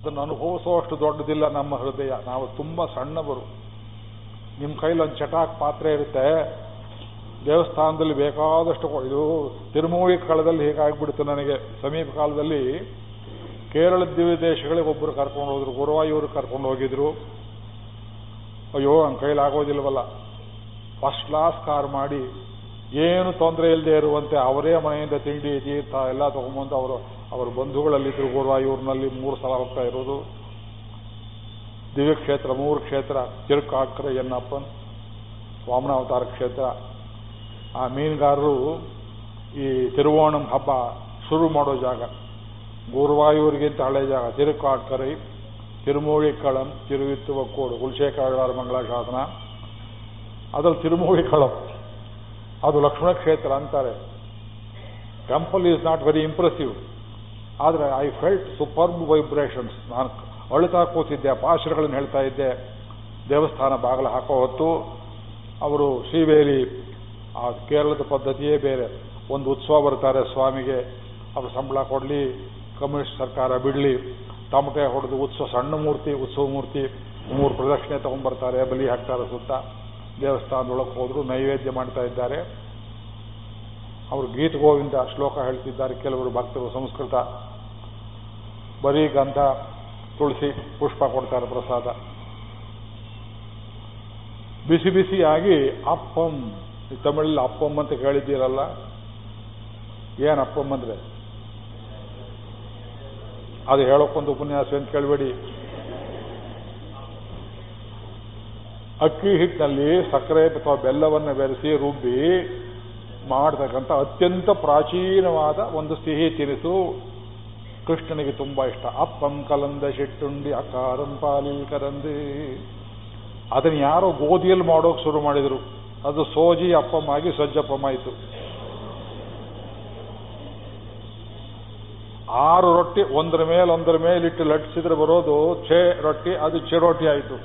ಅದನ್ನು ಅನುಭವಿಸುವಷ್ಟು ದೊಡ್ಡದಿಲ್ಲ ನಮ್ಮ ಹೃದಯ. ನಾವು ತುಂಬ ಸಣ್ಣವರು. ನಿಮ್ಮ ಕೈಲಿ ಒಂದು ಚಟಾಕ್ ಪಾತ್ರೆ ಇರುತ್ತೆ. ದೇವಸ್ಥಾನದಲ್ಲಿ ಬೇಕಾದಷ್ಟು ಇದು ತಿರುಮೂಳಿ ಕಾಲದಲ್ಲಿ ಹೀಗಾಗ್ಬಿಡ್ತು ನನಗೆ. ಸಮೀಪ ಕಾಲದಲ್ಲಿ ಕೇರಳ ದಿವ್ಯ ದೇಶಗಳಿಗೆ ಒಬ್ಬರು ಕರ್ಕೊಂಡು ಹೋದ್ರು ಗುರುವಾಯೂರು ಕರ್ಕೊಂಡು ಹೋಗಿದ್ರು. ಅಯ್ಯೋ ನನ್ನ ಕೈಲಿ ಆಗೋದಿಲ್ವಲ್ಲ. ಫಸ್ಟ್ ಕ್ಲಾಸ್ ಕಾರ್ ಮಾಡಿ, ಏನು ತೊಂದರೆ ಇಲ್ಲದೆ ಇರುವಂತೆ ಅವರೇ ಮನೆಯಿಂದ ತಿಂಡಿ, ತೀರ್ಥ ಎಲ್ಲ ತಗೊಂಬಂದು ಅವರು ಅವರ ಬಂಧುಗಳಲ್ಲಿದ್ದರು ಗುರುವಾಯೂರಿನಲ್ಲಿ ಮೂರು ಸಲ ಹೋಗ್ತಾ ಇರೋದು. ದಿವ್ಯ ಕ್ಷೇತ್ರ ಮೂರು ಕ್ಷೇತ್ರ, ತಿರುಕಾಕ್ರ ಎನ್ನಪ್ಪನ್, ವಾಮನಾವತಾರ ಕ್ಷೇತ್ರ. ಆ ಮೀನುಗಾರರು ಈ ತಿರುವೋಣಂ ಹಬ್ಬ ಶುರು ಮಾಡೋ ಜಾಗ. ಗುರುವಾಯೂರಿಗಿಂತ ಹಳೆ ಜಾಗ, ತಿರುಕಾಕರೈ ತಿರುಮೂಳಿಕಳಂ ತಿರುವಿತ್ತುವ ಕೋಡು ಕುಲಶೇಖರ ಮಂಗಳ ಶಾಸನ ಅದ್ರಲ್ಲಿ ತಿರುಮೂಳಿಕಳಂ ಅದು ಲಕ್ಷ್ಮಣ ಕ್ಷೇತ್ರ ಅಂತಾರೆ. Temple is not very impressive ಆದರೆ ಐ ಫೆಲ್ಟ್ ಸೂಪರ್ಬ್ ವೈಬ್ರೇಷನ್ಸ್ ನಾನು ಅಳುತ್ತಾ ಕೂತಿದ್ದೆ ಪಾಶರಗಳನ್ನು ಹೇಳ್ತಾ ಇದ್ದೆ. ದೇವಸ್ಥಾನ ಬಾಗಿಲು ಹಾಕೋ ಹೊತ್ತು ಅವರು ಶ್ರೀವೇಲಿ, ಆ ಕೇರಳದ ಪದ್ಧತಿಯೇ ಬೇರೆ. ಒಂದು ಉತ್ಸವ ಬರ್ತಾರೆ ಸ್ವಾಮಿಗೆ. ಅವರು ಸಂಬಳ ಕೊಡಲಿ, ಕಮ್ಯುನಿಸ್ಟ್ ಸರ್ಕಾರ ಬಿಡಲಿ. ತಮಟೆ ಹೊಡೆದು ಉತ್ಸವ, ಸಣ್ಣ ಮೂರ್ತಿ, ಉತ್ಸವ ಮೂರ್ತಿ, ಮೂರು ಪ್ರದಕ್ಷಿಣೆ ತಗೊಂಡ್ಬರ್ತಾರೆ, ಬಲಿ ಹಾಕ್ತಾರೆ ಸುತ್ತ. ದೇವಸ್ಥಾನದೊಳಗೆ ಹೋದ್ರು ನೈವೇದ್ಯ ಮಾಡ್ತಾ ಇದ್ದಾರೆ. ಅವರು ಗೀತ ಗೋವಿಂದ ಶ್ಲೋಕ ಹೇಳ್ತಿದ್ದಾರೆ. ಕೆಲವರು ಭಕ್ತರು ಸಂಸ್ಕೃತ, ಬರೀ ಗಂಧ, ತುಳಸಿ, ಪುಷ್ಪ ಕೊಡ್ತಾರೆ ಪ್ರಸಾದ. ಬಿಸಿ ಬಿಸಿಯಾಗಿ ಅಪ್ಪಂ, ಈ ತಮಿಳಲ್ಲಿ ಅಪ್ಪಂ ಅಂತ ಕೇಳಿದ್ದೀರಲ್ಲ? ಏನು ಅಪ್ಪಂ ಅಂದ್ರೆ? ಅದು ಹೇಳೋಕ್ಕೊಂದು ಉಪನ್ಯಾಸ ಅಂತ ಕೇಳಬೇಡಿ. ಅಕ್ಕಿ ಹಿಟ್ಟಿನಲ್ಲಿ ಸಕ್ಕರೆ ಅಥವಾ ಬೆಲ್ಲವನ್ನು ಬೆರೆಸಿ ರುಬ್ಬಿ ಮಾಡತಕ್ಕಂಥ ಅತ್ಯಂತ ಪ್ರಾಚೀನವಾದ ಒಂದು ಸಿಹಿ ತಿನಿಸು. ಕೃಷ್ಣನಿಗೆ ತುಂಬಾ ಇಷ್ಟ. ಅಪ್ಪಂ ಕಲಂದ ಶೆಟ್ಟುಂಡಿ ಅಕಾರಂ ಪಾಲಿಲ್ ಕರಂದಿ. ಅದನ್ನು ಯಾರೋ ಗೋಧಿಯಲ್ಲಿ ಮಾಡೋಕೆ ಶುರು ಮಾಡಿದರು. ಅದು ಸೋಜಿ ಅಪ್ಪಮ್ಮ ಆಗಿ ಸಜ್ಜಪ್ಪಮ್ಮ ಆಯಿತು ಆರು ರೊಟ್ಟಿ ಒಂದರ ಮೇಲೆ ಒಂದರ ಮೇಲಿಟ್ಟು ಲಟ್ಟಿಸಿದ್ರೆ ಬರೋದು ಛೇ ರೊಟ್ಟಿ, ಅದು ಚಿರೋಟಿ ಆಯಿತು.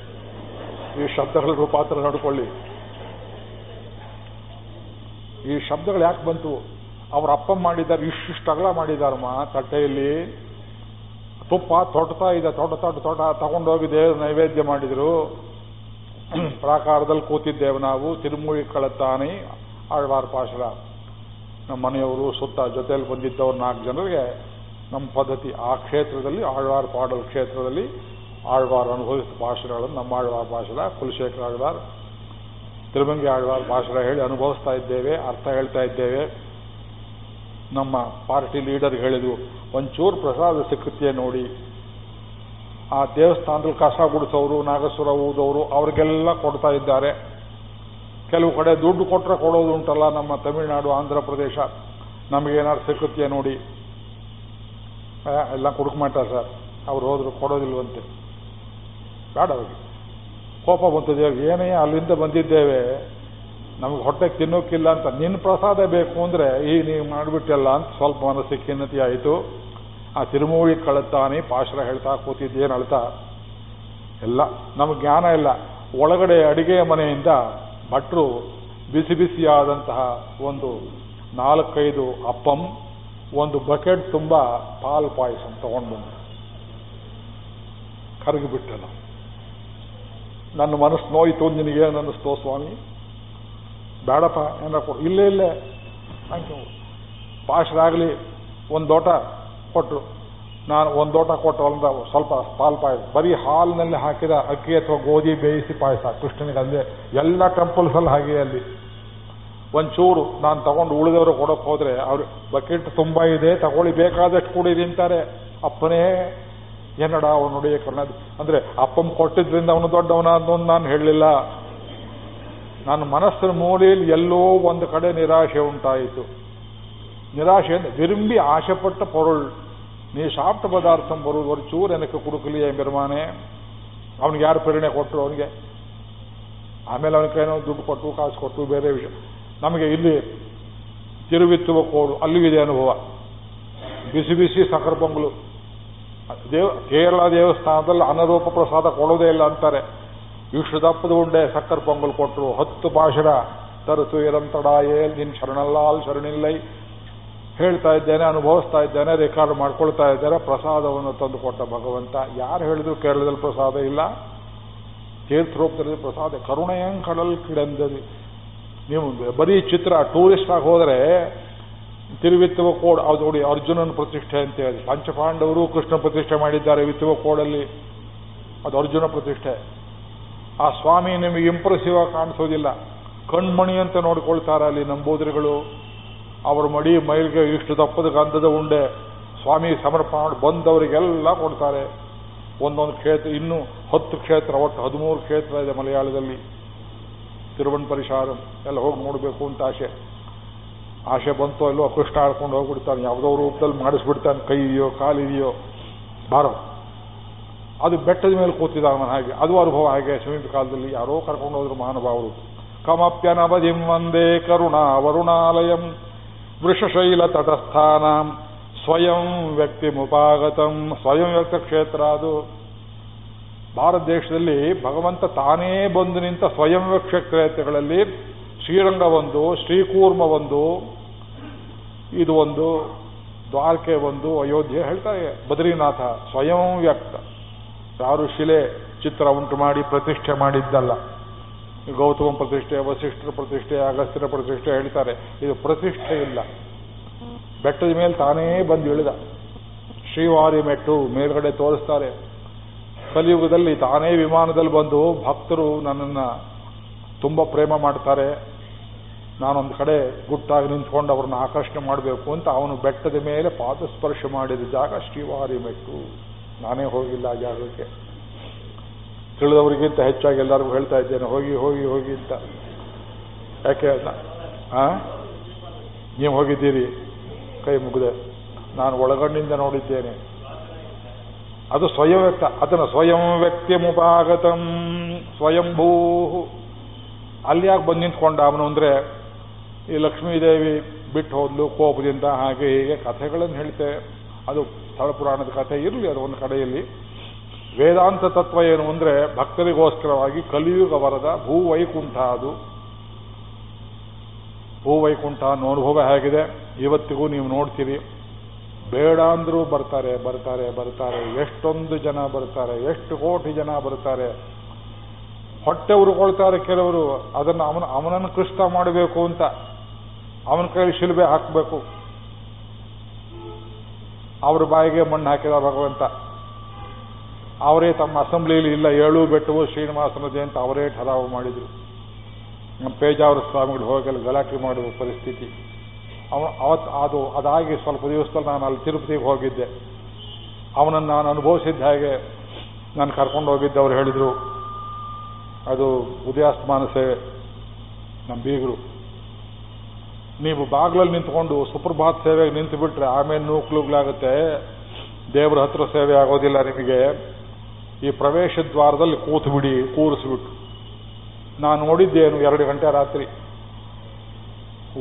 ಈ ಶಬ್ದಗಳ ರೂಪಾಂತರ ನಡ್ಕೊಳ್ಳಿ. ಈ ಶಬ್ದಗಳು ಯಾಕೆ ಬಂತು? ಅವ್ರ ಅಪ್ಪ ಮಾಡಿದ್ದಾರೆ, ಇಷ್ಟಿಷ್ಟು ಅಗಲ ಮಾಡಿದಾರಮ್ಮ ತಟ್ಟೆಯಲ್ಲಿ. ತುಪ್ಪ ತೊಟ್ತಾ ಇದೆ, ತೊಟ ತೊಟ ತೊಟ ತಗೊಂಡೋಗಿ ದೇವ್ರ ನೈವೇದ್ಯ ಮಾಡಿದ್ರು. ಪ್ರಾಕಾರದಲ್ಲಿ ಕೂತಿದ್ದೇವೆ ನಾವು, ತಿರುಮೂಳಿ ಕಳತಾನೆ ಆಳ್ವಾರ್ ಪಾಶರ. ನಮ್ಮ ಮನೆಯವರು ಸುತ್ತ ಜೊತೆಯಲ್ಲಿ ಬಂದಿದ್ದವ್ರು ನಾಲ್ಕು ಜನರಿಗೆ ನಮ್ಮ ಪದ್ಧತಿ, ಆ ಕ್ಷೇತ್ರದಲ್ಲಿ, ಆಳ್ವಾರ್ ಪಾಡಲ್ ಕ್ಷೇತ್ರದಲ್ಲಿ ಆಳ್ವಾರ್ ಅನುಭವಿಸಿದ ಭಾಷೆಗಳನ್ನು ನಮ್ಮ ಆಳ್ವಾರ್ ಭಾಷೆಲ ಕುಲಶೇಖರ ಆಳ್ವಾರ್ ತಿರುಮಂಗಿ ಆಳ್ವಾರ್ ಭಾಷಣ ಹೇಳಿ ಅನುಭವಿಸ್ತಾ ಇದ್ದೇವೆ, ಅರ್ಥ ಹೇಳ್ತಾ ಇದ್ದೇವೆ. ನಮ್ಮ ಪಾರ್ಟಿ ಲೀಡರ್ ಹೇಳಿದ್ರು, ಒಂಚೂರು ಪ್ರಸಾದ ಸಿಕ್ಕೃತಿಯ ನೋಡಿ. ಆ ದೇವಸ್ಥಾನದಲ್ಲಿ ಕಸ ಗುಡಿಸೋರು ನಾಗಸ್ವರ ಊದವರು ಅವ್ರಿಗೆಲ್ಲ ಕೊಡ್ತಾ ಇದ್ದಾರೆ. ಕೆಲವು ಕಡೆ ದುಡ್ಡು ಕೊಟ್ಟರೆ ಕೊಡೋದು ಉಂಟಲ್ಲ ನಮ್ಮ ತಮಿಳುನಾಡು, ಆಂಧ್ರ ಪ್ರದೇಶ. ನಮಗೇನಾದ್ರು ಸಿಕ್ಕೃತಿಯ ನೋಡಿ. ಎಲ್ಲ ಕುಡುಕ್ ಮಾಡ್ತಾರೆ ಸರ್. ಅವ್ರು ಹೋದ್ರು, ಕೊಡೋದಿಲ್ವಂತೆ. ಬೇಡ ಅವ್ರಿಗೆ. ಕೋಪ ಬಂತು ಏನೇ ಅಲ್ಲಿಂದ ಬಂದಿದ್ದೇವೆ, ನಮಗೆ ಹೊಟ್ಟೆ ತಿನ್ನೋಕ್ಕಿಲ್ಲ ಅಂತ ನಿನ್ನ ಪ್ರಸಾದ ಬೇಕು ಅಂದರೆ, ಈ ನೀವು ಮಾಡಿಬಿಟ್ಟಲ್ಲ ಅಂತ ಸ್ವಲ್ಪ ಮನಸ್ಸಿಗೆ ಖಿನ್ನತಿ ಆಯಿತು. ಆ ತಿರುಮೂಳಿ ಕಳುತ್ತಾನೆ ಪಾಶರ ಹೇಳ್ತಾ ಕೂತಿದ್ದೇನು ಅಳ್ತಾ. ಎಲ್ಲ, ನಮಗೆ ಜ್ಞಾನ ಇಲ್ಲ. ಒಳಗಡೆ ಅಡಿಗೆ ಮನೆಯಿಂದ ಭಟ್ರು ಬಿಸಿ ಬಿಸಿಯಾದಂತಹ ಒಂದು ನಾಲ್ಕೈದು ಅಪ್ಪಂ, ಒಂದು ಬಕೆಟ್ ತುಂಬ ಪಾಲ್ ಪಾಯಸ ತಗೊಂಡು ಕರಗಿಬಿಟ್ಟೆ ನಾವು. ನನ್ನ ಮನಸ್ಸು ನೋಯಿತು ನಿನಗೇನು ಅನ್ನಿಸ್ತೋ, ಸ್ವಾಮಿ? ಬೇಡಪ್ಪ ಏನಪ್ಪ ಕೊಡು. ಇಲ್ಲೇ ಇಲ್ಲೇ. ಥ್ಯಾಂಕ್ ಯು ಪಾಶರಾಗಲಿ, ಒಂದು ದೋಟ ಕೊಟ್ಟರು ನಾನು ಒಂದು ದೋಟ ಕೊಟ್ಟು ಒಂದು ಸ್ವಲ್ಪ ಪಾಲ್ ಪಾಯಸ ಬರೀ ಹಾಲಿನಲ್ಲಿ ಹಾಕಿದ ಅಕ್ಕಿ ಅಥವಾ ಗೋಧಿ ಬೇಯಿಸಿ ಪಾಯಸ, ಕೃಷ್ಣನಿಗೆ ಅಲ್ಲೇ ಎಲ್ಲ ಟೆಂಪಲ್ಸಲ್ಲಿ ಹಾಗೆ ಅಲ್ಲಿ. ಒಂಚೂರು ನಾನು ತಗೊಂಡು ಉಳಿದವರು ಕೊಡೋಕೆ ಹೋದರೆ ಅವ್ರು, ಬಕೆಟ್ ತುಂಬ ಇದೆ, ತಗೊಳ್ಳಿ, ಬೇಕಾದಷ್ಟು ಕೂಡಿ ತಿಂತಾರೆ ಅಪ್ಪನೇ ಏನಡ ಅವನು ನೋಡಿ ಕರ್ನಾಟಕ ಅಂದ್ರೆ ಅಪ್ಪಂ ಕೊಟ್ಟಿದ್ರಿಂದ ಅವನು ದೊಡ್ಡವನ ಅದೊಂದು ನಾನು ಹೇಳಲಿಲ್ಲ. ನನ್ನ ಮನಸ್ಸಿನ ಮೂಲೆಯಲ್ಲಿ ಎಲ್ಲೋ ಒಂದು ಕಡೆ ನಿರಾಶೆ ಉಂಟಾಯಿತು. ನಿರಾಶೆ ಅಂದ್ರೆ ವಿರುಂಬಿ ಆಶೆಪಟ್ಟ ಪೊರುಳ್. ನೀ ಶಾಪ್ತ ಪದಾರ್ಥ ಒಂದು ಚೂರು ಎನಕ್ಕೆ ಕುಡುಕಲಿ ಎಂಬಿರ್ಮಾನೆ ಅವನಿಗೆ ಯಾರು ಪ್ರೇರಣೆ ಕೊಟ್ಟರು ಅವನಿಗೆ? ಆಮೇಲೆ ಅವನ ಕೈನೋ ದುಡ್ಡು ಕೊಟ್ಟು, ಕಾಸು ಕೊಟ್ಟು, ಬೇರೆ ವಿಷಯ. ನಮಗೆ ಇಲ್ಲಿ ತಿರುವಿತ್ತುವ ಕೋಡು ಅಲ್ಲಿಗಿದೆ ಅನುಭವ. ಬಿಸಿ ಬಿಸಿ ಸಕ್ಕರೆ ದೇವ ಕೇರಳ ದೇವಸ್ಥಾನದಲ್ಲಿ ಅನರೂಪ ಪ್ರಸಾದ ಕೊಡೋದೇ ಇಲ್ಲ ಅಂತಾರೆ. ವಿಶ್ವದಪ್ಪದ ದಪ್ಪದ ಉಂಡೆ ಸಕ್ಕರೆ ಪೊಂಗಲ್ ಕೊಟ್ಟರು ಹತ್ತು ಪಾಶರ ತರತು ಇರಂತಡಾಯೇ ನಿನ್ ಶರಣಲ್ಲಾಲ್ ಶರಣಿಲ್ಲೈ. ಹೇಳ್ತಾ ಇದ್ದೇನೆ, ಅನುಭವಿಸ್ತಾ ಇದ್ದೇನೆ, ರೆಕಾರ್ಡ್ ಮಾಡ್ಕೊಳ್ತಾ ಇದ್ದಾರೆ ಪ್ರಸಾದವನ್ನು ತಂದುಕೊಟ್ಟ ಭಗವಂತ. ಯಾರು ಹೇಳಿದ್ರು ಕೇರಳದಲ್ಲಿ ಪ್ರಸಾದ ಇಲ್ಲ? ತೀರ್ಥರೂಪದಲ್ಲಿ ಪ್ರಸಾದ ಕರುಣೆಯಂ ಕಡಲ್ ಕಿಡಂದದಿ. ನೀವು ಬರೀ ಚಿತ್ರ ಟೂರಿಸ್ಟ್ ಆಗಿ ಹೋದರೆ ತಿರುವಿತ್ತವ ಕೋಡ್ ಅದು ನೋಡಿ ಅರ್ಜುನನ ಪ್ರತಿಷ್ಠೆ ಅಂತ ಹೇಳಿ. ಪಂಚಪಾಂಡವರು ಕೃಷ್ಣ ಪ್ರತಿಷ್ಠೆ ಮಾಡಿದ್ದಾರೆ ವಿತ್ತುವ ಕೋಡಲ್ಲಿ. ಅದು ಅರ್ಜುನ ಪ್ರತಿಷ್ಠೆ. ಆ ಸ್ವಾಮಿ ನಿಮಗೆ ಇಂಪ್ರೆಸಿವ್ ಆಗಿ ಕಾಣಿಸೋದಿಲ್ಲ. ಕಣ್ಮಣಿ ಅಂತ ನೋಡ್ಕೊಳ್ತಾರೆ ಅಲ್ಲಿ ನಂಬೂದ್ರಿಗಳು. ಅವ್ರ ಮಡಿ ಮೈಲ್ಗೆ ಇಷ್ಟು ದಪ್ಪದ ಗಂಧದ ಉಂಡೆ ಸ್ವಾಮಿ ಸಮರ್ಪಣೆ ಮಾಡಿ ಬಂದವರಿಗೆಲ್ಲ ಕೊಡ್ತಾರೆ. ಒಂದೊಂದು ಕ್ಷೇತ್ರ, ಇನ್ನೂ ಹತ್ತು ಕ್ಷೇತ್ರ, ಒಟ್ಟು ಹದಿಮೂರು ಕ್ಷೇತ್ರ ಇದೆ ಮಲಯಾಳದಲ್ಲಿ. ತಿರುವನ್ ಪರಿಶಾರಂ ಎಲ್ಲ ಹೋಗಿ ನೋಡಬೇಕು ಅಂತ ಆಸೆ. ಆಸೆ ಬಂತೋ ಇಲ್ಲೋ ಕೃಷ್ಣ ಆಡ್ಕೊಂಡು ಹೋಗ್ಬಿಡ್ತಾನೆ. ಯಾವುದೋ ರೂಪದಲ್ಲಿ ಮಾಡಿಸ್ಬಿಡ್ತಾನೆ. ಕೈ ಇದೆಯೋ ಕಾಲಿದೆಯೋ ಬಾರೋ ಅದು ಬೆಟ್ಟದ ಮೇಲೆ ಕೂತಿದ್ದಾನ ಹಾಗೆ. ಅದು ಅನುಭವ ಹಾಗೆ ಸಮೀಪ ಕಾಲದಲ್ಲಿ ಯಾರೋ ಕರ್ಕೊಂಡು ಹೋದ್ರು ಮಹಾನುಭಾವರು. ಕಮಪ್ಯನವಧಿಂ ವಂದೇ ಕರುಣಾ ವರುಣಾಲಯಂ ವೃಷಶೈಲ ತಟಸ್ಥಾನ ಸ್ವಯಂ ವ್ಯಕ್ತಿ ಮುಪಾಗತಂ ಸ್ವಯಂ ವ್ಯಕ್ತ ಕ್ಷೇತ್ರ ಅದು. ಭಾರತ ದೇಶದಲ್ಲಿ ಭಗವಂತ ತಾನೇ ಬಂದು ನಿಂತ ಸ್ವಯಂ ಕ್ಷೇತ್ರಗಳಲ್ಲಿ ಶ್ರೀರಂಗ ಒಂದು ಶ್ರೀಕೂರ್ಮ ಒಂದು ಇದು ಒಂದು, ದ್ವಾರಕೆ ಒಂದು, ಅಯೋಧ್ಯೆ ಹೇಳ್ತಾರೆ ಬದ್ರಿನಾಥ ಸ್ವಯಂ ವ್ಯಕ್ತ. ಯಾರು ಶಿಲೆ ಚಿತ್ರ ಉಂಟು ಮಾಡಿ ಪ್ರತಿಷ್ಠೆ ಮಾಡಿದ್ದಲ್ಲ. ಗೌತಮ ಪ್ರತಿಷ್ಠೆ, ವಸಿಷ್ಠರ ಪ್ರತಿಷ್ಠೆ, ಅಗಸ್ತ್ಯರ ಪ್ರತಿಷ್ಠೆ ಹೇಳ್ತಾರೆ. ಇದು ಪ್ರತಿಷ್ಠೆ ಇಲ್ಲ. ಬೆಟ್ಟದ ಮೇಲೆ ತಾನೇ ಬಂದು ಇಳಿದ. ಶ್ರೀವಾರಿ ಮೆಟ್ಟು ಮೇಲ್ಗಡೆ ತೋರಿಸ್ತಾರೆ. ಕಲಿಯುಗದಲ್ಲಿ ತಾನೇ ವಿಮಾನದಲ್ಲಿ ಬಂದು ಭಕ್ತರು ನನ್ನನ್ನು ತುಂಬ ಪ್ರೇಮ ಮಾಡ್ತಾರೆ. ನಾನೊಂದು ಕಡೆ ಗುಟ್ಟಾಗಿ ನಿಂತ್ಕೊಂಡು ಅವ್ರನ್ನ ಆಕರ್ಷಣೆ ಮಾಡಬೇಕು ಅಂತ ಅವನು ಬೆಟ್ಟದ ಮೇಲೆ ಪಾದಸ್ಪರ್ಶ ಮಾಡಿದ ಜಾಗ ಶ್ರೀವಾರಿ ಬೆಟ್ಟು. ನಾನೇ ಹೋಗಿಲ್ಲ ಆ ಜಾಗಕ್ಕೆ. ತಿಳಿದವರಿಗಿಂತ ಹೆಚ್ಚಾಗಿ ಎಲ್ಲರಿಗೂ ಹೇಳ್ತಾ ಇದ್ದೇನೆ, ಹೋಗಿ ಹೋಗಿ ಹೋಗಿ ಅಂತ. ಯಾಕೆ ಆ? ನೀವು ಹೋಗಿದ್ದೀರಿ? ಕೈ ಮುಗಿದೆ. ನಾನು ಒಳಗಣ್ಣಿಂದ ನೋಡಿದ್ದೇನೆ. ಅದು ಸ್ವಯಂ ವ್ಯಕ್ತ, ಅದನ್ನು ಸ್ವಯಂ ವ್ಯಕ್ತಿ ಮುಪಾಗತಂ ಸ್ವಯಂಭೂ ಅಲ್ಲಿ ಯಾಕೆ ಬಂದು ನಿಂತ್ಕೊಂಡ ಅವನು ಅಂದರೆ ಈ ಲಕ್ಷ್ಮೀದೇವಿ ಬಿಟ್ಟು ಹೋದ್ಲು, ಕೋಪದಿಂದ ಹಾಗೆ ಹೀಗೆ ಕಥೆಗಳನ್ನು ಹೇಳ್ತೆ. ಅದು ಸ್ಥಳ ಪುರಾಣದ ಕಥೆ ಇರಲಿ, ಅದು ಒಂದು ಕಡೆಯಲ್ಲಿ. ವೇದಾಂತ ತತ್ವ ಏನು ಅಂದ್ರೆ ಭಕ್ತರಿಗೋಸ್ಕರವಾಗಿ ಕಲಿಯುಗ ವರದ ಭೂವೈಕುಂಠ ಅದು. ಭೂವೈಕುಂಠ ಅನ್ನೋ ಅನುಭವ ಹೇಗಿದೆ. ಇವತ್ತಿಗೂ ನೀವು ನೋಡ್ತೀರಿ. ಬೇಡ ಅಂದರೂ ಬರ್ತಾರೆ ಬರ್ತಾರೆ ಬರ್ತಾರೆ. ಎಷ್ಟೊಂದು ಜನ ಬರ್ತಾರೆ, ಎಷ್ಟು ಕೋಟಿ ಜನ ಬರ್ತಾರೆ. ಹೊಟ್ಟೆ ಉರ್ಕೊಳ್ತಾರೆ ಕೆಲವರು. ಅದನ್ನು ಅವನ, ಅವನನ್ನು ಕೃಷ್ಣ ಮಾಡಬೇಕು ಅಂತ. ಅವನ ಕೈಲಿ ಶಿಲ್ಬೆ ಹಾಕಬೇಕು. ಅವ್ರ ಬಾಯಿಗೆ ಮಣ್ಣು ಹಾಕಿದ ಭಗವಂತ. ಅವರೇ ತಮ್ಮ ಅಸೆಂಬ್ಲಿಯಲ್ಲಿ ಇಲ್ಲ, ಏಳು ಬೆಟ್ಟವು ಶ್ರೀನಿವಾಸನ ಜಯಂತ ಅವರೇ ಠರಾವು ಮಾಡಿದರು. ನಮ್ಮ ಪೇಜಾವರ ಸ್ವಾಮಿಗಳು ಹೋಗಿ ಅಲ್ಲಿ ಗಲಾಟೆ ಮಾಡುವ ಪರಿಸ್ಥಿತಿ. ಅವನು ಅವತ್ತು ಅದು, ಅದಾಗಿ ಸ್ವಲ್ಪ ದಿವಸದಲ್ಲಿ ನಾನು ಅಲ್ಲಿ ತಿರುಪತಿಗೆ ಹೋಗಿದ್ದೆ. ಅವನನ್ನು ನಾನು ಅನುಭವಿಸಿದ್ದ ಹಾಗೆ ನಾನು ಕರ್ಕೊಂಡು ಹೋಗಿದ್ದೆ, ಅವ್ರು ಹೇಳಿದರು. ಅದು ಉದಯಾಸ್ತಮಾನ ಸೇವೆ, ನಮ್ಮ ಬೀಗರು. ನೀವು ಬಾಗಿಲಲ್ಲಿ ನಿಂತ್ಕೊಂಡು ಸುಪ್ರಭಾತ್ ಸೇವೆಗೆ ನಿಂತು ಬಿಟ್ರೆ ಆಮೇಲೆ ನೂಕ್ಲುಗ್ಲಾಗುತ್ತೆ. ದೇವರ ಹತ್ರ ಸೇವೆ ಆಗೋದಿಲ್ಲ ನಿಮಗೆ. ಈ ಪ್ರವೇಶ ದ್ವಾರದಲ್ಲಿ ಕೂತು ಬಿಡಿ, ಕೂರಿಸ್ಬಿಟ್ಟು. ನಾನು ನೋಡಿದ್ದೇನು ಎರಡು ಗಂಟೆ ರಾತ್ರಿ.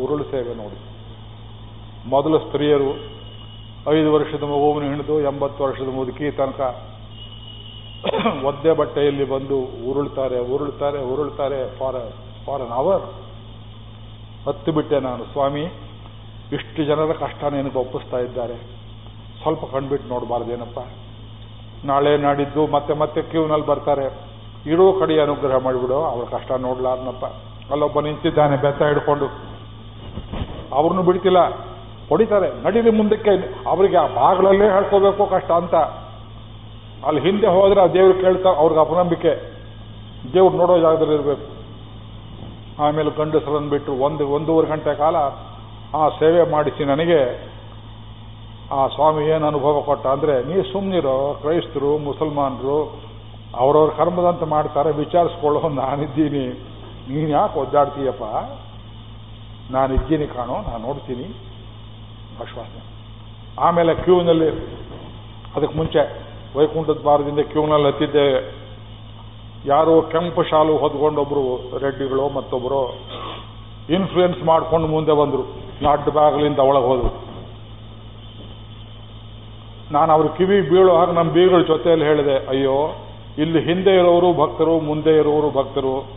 ಉರುಳು ಸೇವೆ ನೋಡಿ. ಮೊದಲು ಸ್ತ್ರೀಯರು ಐದು ವರ್ಷದ ಮಗುವನ್ನು ಹಿಡಿದು ಎಂಬತ್ತು ವರ್ಷದ ಮುದುಕಿ ತನಕ ಒದ್ದೆ ಬಟ್ಟೆಯಲ್ಲಿ ಬಂದು ಉರುಳ್ತಾರೆ ಉರುಳ್ತಾರೆ ಉರುಳ್ತಾರೆ, ಫಾರ್ ಫಾರ್ ಅನ್ ಅವರ್. ಹತ್ತು ಬಿಟ್ಟೆ ನಾನು. ಸ್ವಾಮಿ, ಇಷ್ಟು ಜನರ ಕಷ್ಟ ನಿನಗೆ ಒಪ್ಪಿಸ್ತಾ ಇದ್ದಾರೆ. ಸ್ವಲ್ಪ ಕಣ್ಬಿಟ್ಟು ನೋಡಬಾರ್ದೇನಪ್ಪ ನಾಳೆ ನಾಡಿದ್ದು ಮತ್ತೆ ಮತ್ತೆ ಕ್ಯೂನಲ್ಲಿ ಬರ್ತಾರೆ. ಇರೋ ಕಡೆ ಅನುಗ್ರಹ ಮಾಡಿಬಿಡು. ಅವ್ರ ಕಷ್ಟ ನೋಡ್ಲಾರ್ನಪ್ಪ. ಅಲ್ಲೊಬ್ಬ ನಿಂತಿದ್ದಾನೆ, ಬೆತ್ತ ಹಿಡ್ಕೊಂಡು. ಅವ್ರನ್ನು ಬಿಡ್ತಿಲ್ಲ. ಹೊಡಿತಾರೆ. ನಡೀಲಿ ಮುಂದಕ್ಕೆ. ಅವರಿಗೆ ಆ ಭಾಗಗಳಲ್ಲೇ ಹೇಳ್ಕೋಬೇಕು ಕಷ್ಟ ಅಂತ. ಅಲ್ಲಿ ಹಿಂದೆ ಹೋದ್ರೆ ಆ ದೇವ್ರು ಕೇಳ್ತಾ ಅವ್ರಿಗೆ ಅಪನಂಬಿಕೆ. ದೇವ್ರು ನೋಡೋ ಜಾಗದಲ್ಲಿ ಇರಬೇಕು. ಆಮೇಲೆ ಗಂಡಸರನ್ನು ಬಿಟ್ಟು ಒಂದು, ಒಂದೂವರೆ ಗಂಟೆ ಕಾಲ ಆ ಸೇವೆ ಮಾಡಿಸಿ ನನಗೆ ಆ ಸ್ವಾಮಿ ಏನು ಅನುಭವ ಕೊಟ್ಟ ಅಂದರೆ ನೀ ಸುಮ್ಮನಿರೋ ಕ್ರೈಸ್ತರು, ಮುಸಲ್ಮಾನರು, ಅವರವ್ರ ಕರ್ಮದಂತ ಮಾಡ್ತಾರೆ, ವಿಚಾರಿಸ್ಕೊಳ್ಳೋ ನಾನಿದ್ದೀನಿ. ನೀನು ಯಾಕೆ ಒದ್ದಾಡ್ತೀಯಪ್ಪ? ನಾನಿದ್ದೀನಿ ಕಾಣೋ, ನಾನು ನೋಡ್ತೀನಿ. ಆಶ್ವಾಸನೆ ಆಮೇಲೆ ಕ್ಯೂನಲ್ಲಿ, ಅದಕ್ಕೆ ಮುಂಚೆ ವೈಕುಂಠದ ಬಾರದಿಂದ ಕ್ಯೂನಲ್ಲಿ ಹತ್ತಿದ್ದೇವೆ. ಯಾರೋ ಕೆಂಪು ಶಾಲು ಹೊದ್ಕೊಂಡೊಬ್ರು ರೆಡ್ಡಿಗಳು ಮತ್ತೊಬ್ಬರು ಇನ್ಫ್ಲೂಯೆನ್ಸ್ ಮಾಡ್ಕೊಂಡು ಮುಂದೆ ಬಂದರು. ನಾಡ್ ಬಾಗಿಲಿಂದ ಒಳಗೆ ಹೋದರು. ನಾನು ಅವ್ರ ಕಿವಿ ಬೀಳು ಹಾಗೆ ನಮ್ಮ ಬೀಗಳ ಜೊತೆಯಲ್ಲಿ ಹೇಳಿದೆ, ಅಯ್ಯೋ, ಇಲ್ಲಿ ಹಿಂದೆ ಇರೋರು ಭಕ್ತರು, ಮುಂದೆ ಇರೋರು ಭಕ್ತರು.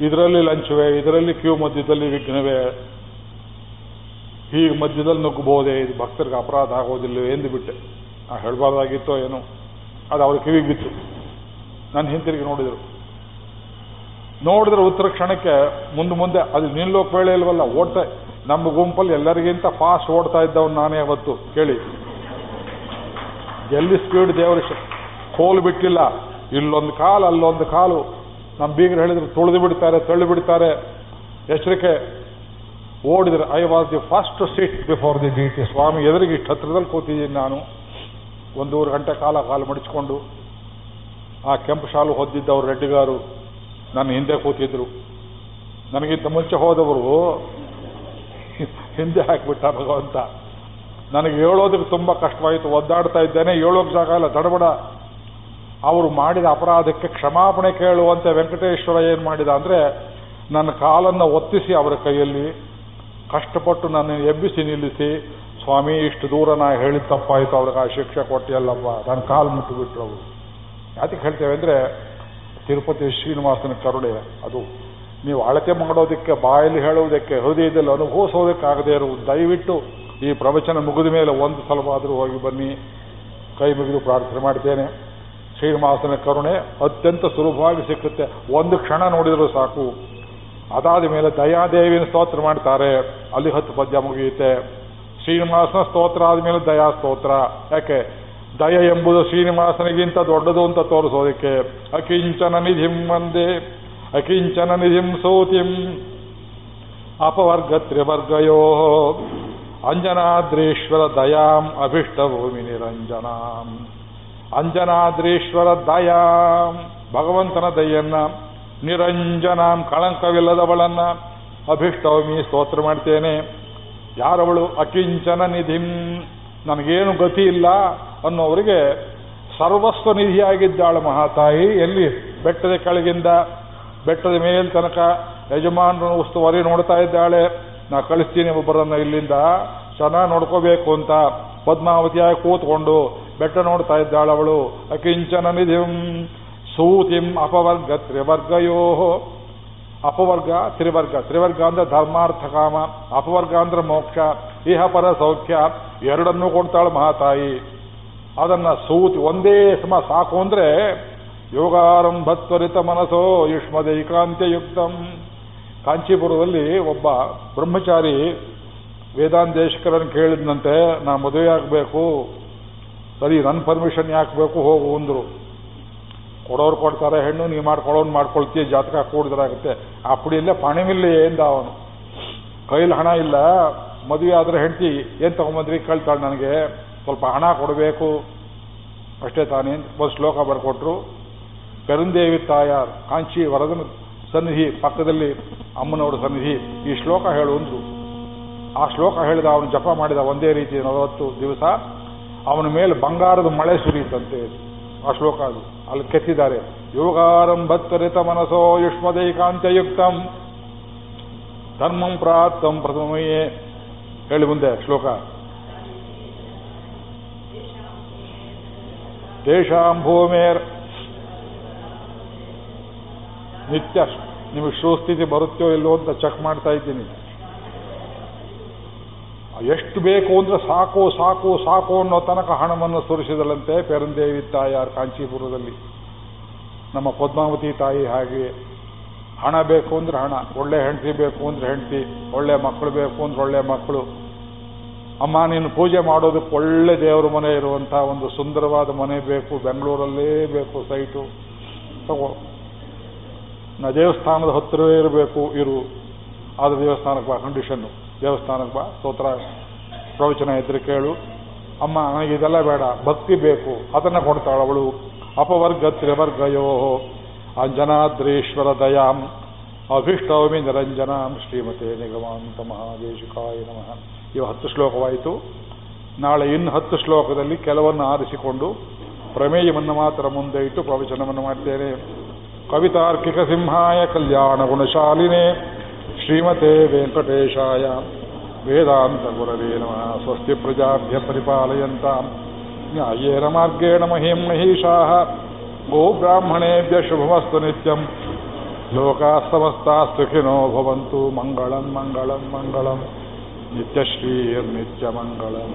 ಇದರಲ್ಲಿ ಲಂಚವೇ, ಇದರಲ್ಲಿ ಕ್ಯೂ ಮಧ್ಯದಲ್ಲಿ ವಿಘ್ನವೇ. ಹೀಗೆ ಮಧ್ಯದಲ್ಲಿ ನುಗ್ಗಬಹುದೇ ಇದು ಭಕ್ತರಿಗೆ ಅಪರಾಧ ಆಗೋದಿಲ್ಲ ಎಂದು ಬಿಟ್ಟೆ. ನಾ ಹೇಳಬಾರ್ದಾಗಿತ್ತೋ ಏನೋ. ಅದು ಅವ್ರ ಕಿವಿಗೆ ಬಿತ್ತು. ನಾನು ಹಿಂತಿರುಗಿ ನೋಡಿದರು. ನೋಡಿದ್ರೆ ಉತ್ತರ ಕ್ಷಣಕ್ಕೆ ಮುಂದೆ ಮುಂದೆ ಅದು ನಿಲ್ಲೋಕ್ ವೇಳೆ ಇಲ್ವಲ್ಲ, ಓಡ್ತಾ, ನಮ್ಮ ಗುಂಪಲ್ಲಿ ಎಲ್ಲರಿಗಿಂತ ಫಾಸ್ಟ್ ಓಡ್ತಾ ಇದ್ದವನು ನಾನೇ ಅವತ್ತು, ಕೇಳಿ. ಎಲ್ಲಿ ಸ್ಪೀಡ್ ದೇವರ ಕೋಲು ಬಿಟ್ಟಿಲ್ಲ. ಇಲ್ಲೊಂದು ಕಾಲು, ಅಲ್ಲೊಂದು ಕಾಲು. ನಮ್ಮ ಬೀಗರು ಹೇಳಿದ್ರು, ತುಳಿದು ಬಿಡ್ತಾರೆ, ತಳ್ಳಿ ಬಿಡ್ತಾರೆ. ಎಚ್ಚರಿಕೆ. ಓಡಿದ್ರೆ I was the first seat before the the ಸ್ವಾಮಿ, ಎದುರಿಗೆ ಇಷ್ಟು ಹತ್ರದಲ್ಲಿ ಕೂತಿದ್ದೀನಿ ನಾನು. ಒಂದೂವರೆ ಗಂಟೆ ಕಾಲ ಕಾಲು ಮಡಿಚಿಕೊಂಡು ಆ ಕೆಂಪು ಶಾಲು ಹೊದ್ದಿದ್ದವರು ರೆಡ್ಡಿಗಾರು ನನ್ನ ಹಿಂದೆ ಕೂತಿದ್ರು. ನನಗಿಂತ ಮುಂಚೆ ಹೋದವರು ಹಿಂದೆ ಹಾಕಿಬಿಟ್ಟ ಭಗವಂತ. ನನಗೆ ಹೇಳೋದಕ್ಕೆ ತುಂಬ ಕಷ್ಟವಾಯಿತು. ಒದ್ದಾಡ್ತಾ ಇದ್ದೇನೆ, ಹೇಳೋಕೆ ಜಾಗ ಇಲ್ಲ ತಡಬಡ ಅವರು ಮಾಡಿದ ಅಪರಾಧಕ್ಕೆ ಕ್ಷಮಾಪಣೆ ಕೇಳುವಂತೆ ವೆಂಕಟೇಶ್ವರ ಏನು ಮಾಡಿದ ಅಂದರೆ ನನ್ನ ಕಾಲನ್ನು ಒತ್ತಿಸಿ ಅವರ ಕೈಯಲ್ಲಿ, ಕಷ್ಟಪಟ್ಟು ನನ್ನ ಎಬ್ಬಿಸಿ ನಿಲ್ಲಿಸಿ, ಸ್ವಾಮಿ, ಇಷ್ಟು ದೂರ ನಾ ಹೇಳಿದ ತಪ್ಪಾಯಿತು ಅವ್ರಿಗೆ ಆ ಶಿಕ್ಷೆ ಕೊಟ್ಟಿಯಲ್ಲಪ್ಪ ನನ್ನ ಕಾಲು ಮುಟ್ಟಿಬಿಟ್ರು ಅವರು. ಯಾತಕ್ಕೆ ಹೇಳ್ತೇವೆ ಅಂದರೆ ತಿರುಪತಿ ಶ್ರೀನಿವಾಸನ ಕರುಣೆ ಅದು. ನೀವು ಅಳತೆ ಮಾಡೋದಕ್ಕೆ, ಬಾಯಲ್ಲಿ ಹೇಳುವುದಕ್ಕೆ, ಹೃದಯದಲ್ಲಿ ಅನುಭವಿಸೋದಕ್ಕಾಗದೇ ಇರುವುದು ದಯವಿಟ್ಟು ಈ ಪ್ರವಚನ ಮುಗಿದ ಮೇಲೆ ಒಂದು ಸಲವಾದರೂ ಹೋಗಿ ಬನ್ನಿ. ಕೈ ಮುಗಿದು ಪ್ರಾರ್ಥನೆ ಮಾಡ್ತೇನೆ. ಶ್ರೀನಿವಾಸನ ಕರುಣೆ ಅತ್ಯಂತ ಸುಲಭವಾಗಿ ಸಿಕ್ಕುತ್ತೆ. ಒಂದು ಕ್ಷಣ ನೋಡಿದರೂ ಸಾಕು. ಅದಾದ ಮೇಲೆ ದಯಾದೇವಿನ ಸ್ತೋತ್ರ ಮಾಡ್ತಾರೆ. ಅಲ್ಲಿ ಹತ್ತು ಪದ್ಯ ಮುಗಿಯುತ್ತೆ. ಶ್ರೀನಿವಾಸನ ಸ್ತೋತ್ರ ಆದಮೇಲೆ ದಯಾ ಸ್ತೋತ್ರ ಯಾಕೆ? ದಯ ಎಂಬುದು ಶ್ರೀನಿವಾಸನಿಗಿಂತ ದೊಡ್ಡದು ಅಂತ ತೋರಿಸೋದಕ್ಕೆ ಅಕಿಂಚನ ನಿಧಿಂ ಒಂದೇ ಅಕಿಂಚನ ನಿಧಿಂ ಸೂತಿಂ. ಅಪವರ್ಗ ತ್ರಿವರ್ಗಯೋ ಅಂಜನಾದ್ರೀಶ್ವರ ದಯಾಂ ಅಭಿಷ್ಟಭೂಮಿ ನಿರಂಜನಾಂ. ಅಂಜನಾದ್ರೀಶ್ವರ ದಯಾಂ, ಭಗವಂತನ ದಯನ್ನ ನಿರಂಜನಾಂ ಕಳಂಕವಿಲ್ಲದವಳನ್ನ ಅಭಿಷ್ಟಭೂಮಿ ಸ್ತೋತ್ರ ಮಾಡ್ತೇನೆ. ಯಾರವಳು ಅಕಿಂಚನ ನಿಧಿಂ? ನನಗೇನು ಗತಿ ಇಲ್ಲ ಅನ್ನೋವರಿಗೆ ಸರ್ವಸ್ವ ನಿಧಿಯಾಗಿದ್ದಾಳೆ ಮಹಾತಾಯಿ. ಎಲ್ಲಿ? ಬೆಟ್ಟದ ಕೆಳಗಿಂದ ಬೆಟ್ಟದ ಮೇಲ್ ತನಕ ಯಜಮಾನರ ಉಸ್ತುವಾರಿ ನೋಡ್ತಾ ಇದ್ದಾಳೆ. ನಾ ಕಳಿಸ್ತೀನಿ ಒಬ್ಬರನ್ನ ಇಲ್ಲಿಂದ. ಚೆನ್ನಾಗಿ ನೋಡ್ಕೋಬೇಕು ಅಂತ ಪದ್ಮಾವತಿಯಾಗಿ ಕೂತ್ಕೊಂಡು ಬೆಟ್ಟ ನೋಡ್ತಾ ಇದ್ದಾಳೆ ಅವಳು. ಅಕಿಂಚನ ನಿಧಿಂ ಸೂತಿಂ ಅಪವರ್ಗ ತ್ರಿವರ್ಗಯೋ. ಅಪವರ್ಗ, ತ್ರಿವರ್ಗ. ತ್ರಿವರ್ಗ ಅಂದ್ರೆ ಧರ್ಮಾರ್ಥ ಕಾಮ. ಅಪವರ್ಗ ಅಂದ್ರೆ ಮೋಕ್ಷ. ಇಹ ಪರ ಸೌಖ್ಯ ಎರಡನ್ನೂ ಕೊಡ್ತಾಳೆ ಮಹಾತಾಯಿ. ಅದನ್ನ ಸೂತಿ ಒಂದೇ ಸಮ ಸಾಕು ಅಂದ್ರೆ ಯೋಗಾರಂಭತ್ವರಿತ ಮನಸ್ಸೋ ಯುಕ್ತಂ ಕಾಂಚೀಪುರದಲ್ಲಿ ಒಬ್ಬ ಬ್ರಹ್ಮಚಾರಿ ವೇದಾಂತೇಶಕರನ್ನು ಕೇಳಿದ್ನಂತೆ, ನಾ ಮದುವೆ ಆಗಬೇಕು, ಸರಿ ನನ್ನ ಪರ್ಮಿಷನ್ ಯಾಕೆ ಬೇಕು ಹೋಗು, ಅಂದ್ರು. ಕೊಡೋರು ಕೊಡ್ತಾರೆ, ಹೆಣ್ಣು ನೀವು ಮಾಡ್ಕೊಳ್ಳೋನು ಮಾಡ್ಕೊಳ್ತೀಯ, ಜಾತಕ ಕೂಡಿದ್ರಾಗುತ್ತೆ. ಅಪ್ಪಡಿಲ್ಲೇ ಪಣಮಿಲ್ಲ ಎಂದ ಅವನು. ಕೈಲಿ ಹಣ ಇಲ್ಲ ಮದುವೆ ಆದ್ರೆ ಹೆಂಡತಿ, ಏನು ತಗೊಂಬಂದ್ರಿ ಕೇಳ್ತಾಳೆ ನನಗೆ, ಸ್ವಲ್ಪ ಹಣ ಕೊಡಬೇಕು. ಅಷ್ಟೇ ತಾನೇ, ಒಂದು ಶ್ಲೋಕ ಬರ್ಕೊಟ್ರು. ಪೆರಂದೇವಿ ತಾಯಾರ್, ಕಾಂಚಿ ವರದನ ಸನ್ನಿಧಿ, ಪಕ್ಕದಲ್ಲಿ ಅಮ್ಮನವರ ಸನ್ನಿಧಿ, ಈ ಶ್ಲೋಕ ಹೇಳು ಅಂದ್ರು. ಆ ಶ್ಲೋಕ ಹೇಳಿದ ಅವನು ಜಪ ಮಾಡಿದ ಒಂದೇ ರೀತಿ ನಲವತ್ತು ದಿವಸ, ಅವನ ಮೇಲೆ ಬಂಗಾರದ ಮಳೆ ಸುರಿಯುತ್ತಂತೆ. ಆ ಶ್ಲೋಕ ಅದು, ಅಲ್ಲಿ ಕೆತ್ತಿದ್ದಾರೆ. ಯೋಗಾರಂಭತ್ವರಿತ ಮನಸೋ ಯುಷ್ಮದೈಕಾಂತ್ಯಯುಕ್ತಂ, ಧರ್ಮಂ ಪ್ರಾಪ್ತಂ ಪ್ರಥಮಯೇ ಹೇಳಿ ಮುಂದೆ ಶ್ಲೋಕ. ತೇಷಾಂ ಭೂಮೇರ್. ನಿತ್ಯ ನಿಮಗೆ ಶ್ರೋಸ್ಥಿತಿ ಬರುತ್ತೋ ಇಲ್ಲೋ ಅಂತ ಚೆಕ್ ಮಾಡ್ತಾ ಇದ್ದೀನಿ. ಎಷ್ಟು ಬೇಕು ಅಂದ್ರೆ ಸಾಕು ಸಾಕು ಸಾಕು ಅನ್ನೋ ತನಕ ಹಣವನ್ನು ಸುರಿಸಿದಳಂತೆ ಪೆರಂದೇವಿ ತಾಯಾರ್ ಕಾಂಚೀಪುರದಲ್ಲಿ. ನಮ್ಮ ಪದ್ಮಾವತಿ ತಾಯಿ ಹಾಗೆ ಹಣ ಬೇಕು ಅಂದ್ರೆ ಹಣ, ಒಳ್ಳೆ ಹೆಂಡತಿ ಬೇಕು ಅಂದ್ರೆ ಹೆಂಡತಿ, ಒಳ್ಳೆ ಮಕ್ಕಳು ಬೇಕು ಅಂದ್ರೆ ಒಳ್ಳೆ ಮಕ್ಕಳು ಅಮ್ಮ, ನೀನು ಪೂಜೆ ಮಾಡೋದಕ್ಕೆ ಒಳ್ಳೆ ದೇವರ ಮನೆ ಇರುವಂಥ ಒಂದು ಸುಂದರವಾದ ಮನೆ ಬೇಕು, ಬೆಂಗಳೂರಲ್ಲೇ ಬೇಕು ಸೈಟು. ತಗೋ. ನಾ ದೇವಸ್ಥಾನದ ಹತ್ತಿರವೇ ಇರಬೇಕು, ಇರು. ಆದ್ರೆ ದೇವಸ್ಥಾನಕ್ಕೆ ಬಾ ಕಂಡೀಷನ್ನು ದೇವಸ್ಥಾನಕ್ಕೆ ಬಾ, ಸ್ತೋತ್ರ, ಪ್ರವಚನ ಇದ್ರೆ ಕೇಳು. ಅಮ್ಮ ನನಗೆ ಇದೆಲ್ಲ ಬೇಡ, ಭಕ್ತಿ ಬೇಕು. ಅದನ್ನು ಕೊಡ್ತಾಳವಳು ಅಪವರ್ಗ ತ್ರಿವರ್ಗಯೋ ದಯಾಂ ಅಭಿಷ್ಟವಮಿ ನಿರಂಜನಾಂ ಶ್ರೀಮತೆ ನಿಗಮಾಂತ ಮಹಾದೇಶಿಕಾಯ ನಮಃ ಇವು ಹತ್ತು ಶ್ಲೋಕವಾಯಿತು. ನಾಳೆ ಇನ್ನು ಹತ್ತು ಶ್ಲೋಕದಲ್ಲಿ ಕೆಲವನ್ನು ಆರಿಸಿಕೊಂಡು ಪ್ರಮೇಯವನ್ನು ಮಾತ್ರ ಮುಂದೆ ಇಟ್ಟು ಪ್ರವಚನವನ್ನು ಮಾಡ್ತೇನೆ. ಕವಿತಾರ್ಕಿಕ ಸಿಂಹಾಯ ಕಲ್ಯಾಣ ಗುಣಶಾಲಿನೇ ಶ್ರೀಮತೆ ವೆಂಕಟೇಶಾಯ. ವೇದಾಂತ ಗುರವೇ ನಮಃ. ಸ್ವಸ್ತಿ ಪ್ರಜಾಭ್ಯ ಪರಿಪಾಲಯಂತ. ನ್ಯಾಯೇನ ಮಾರ್ಗೇಣ ಮಹಿಂ ಮಹಿಷಾಃ ಗೋಬ್ರಾಹ್ಮಣೇಭ್ಯ ಶುಭಮಸ್ತು ನಿತ್ಯಂ ಲೋಕಾಸ್ತಮಸ್ತಾ ಸಮಸ್ತಾः ಸುಖಿನೋ ಭವಂತು ಮಂಗಳಂ ಮಂಗಳಂ ಮಂಗಳಂ ನಿತ್ಯಶ್ರೀರ್ನಿತ್ಯಮಂಗಳಂ